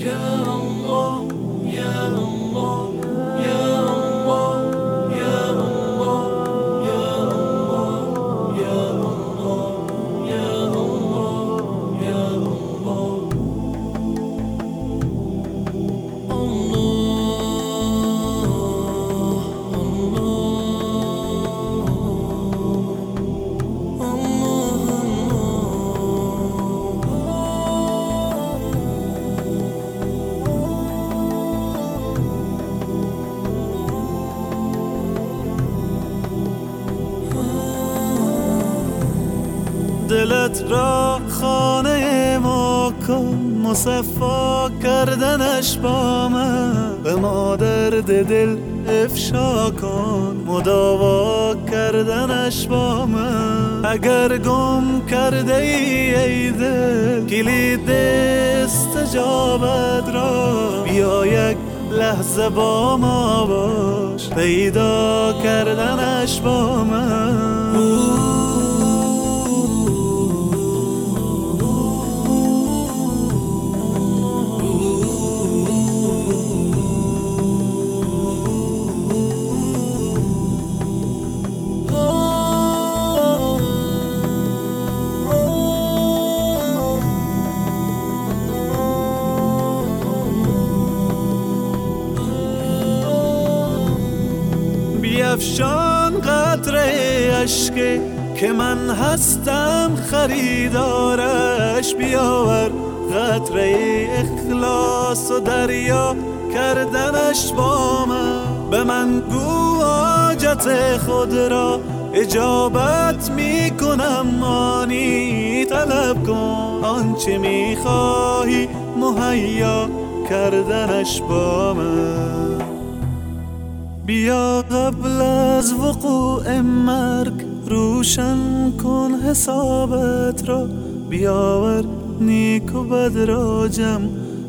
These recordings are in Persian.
يا الله يا الله. دلت را خانه ما کن. مصفا کردنش با من. به ما درد دل افشا کن. مداوا کردنش با من. اگر گم کرده ای ای دل کلید استجابت را. بیا یک لحظه با ما باش. پیدا کردنش با من. بیافشان قطره عشق که من هستم خریدارش بیاور. قطره اخلاص و دریا کردنش با من. به من گو آجت خود را اجابت می کنم. مانی طلب کن. آنچه می خواهی مهیا کردنش با من. بیا قبل از وقوع مرگ روشن کن حسابت را. بیاور نیک و بد را جمع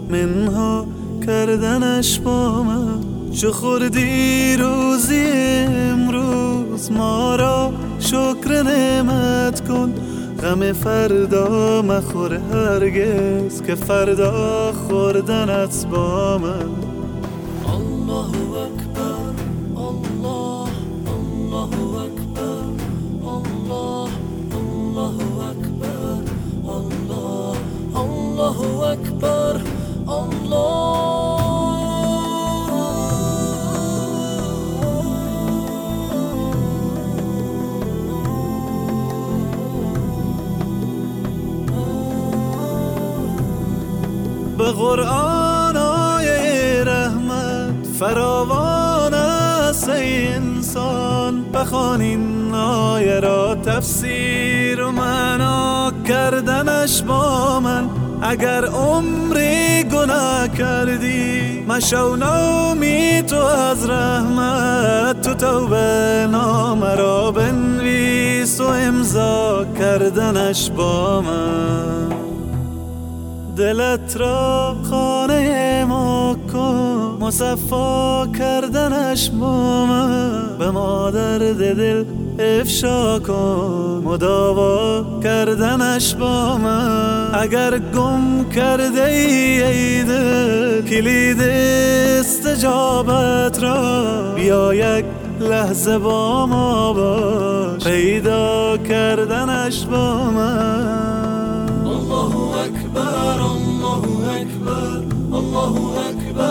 منها کردنش با من. چه خوردی روزی امروز؟ ما را شکر نعمت کن. غم فردا مخور هرگز که فردا خوردنت با من. الله اکبر. الله اکبر به قرآن آیه رحمت فراوان است انسان. بخوان این آیه را تفسیر کردنش با من اگر عمری گناه کردی مشو نومی تو از رحمت تو توبه نام را بنویس و امضا کردنش با من. دلت را خانه ما کن مصفا کردنش با من. به ما درد دل افشا کن. مداوا کردنش با من. اگر گم کرده ای ای دل کلید استجابت را. بیا یک لحظه با ما باش. پیدا کردنش با من. الله اکبر الله اکبر الله اکبر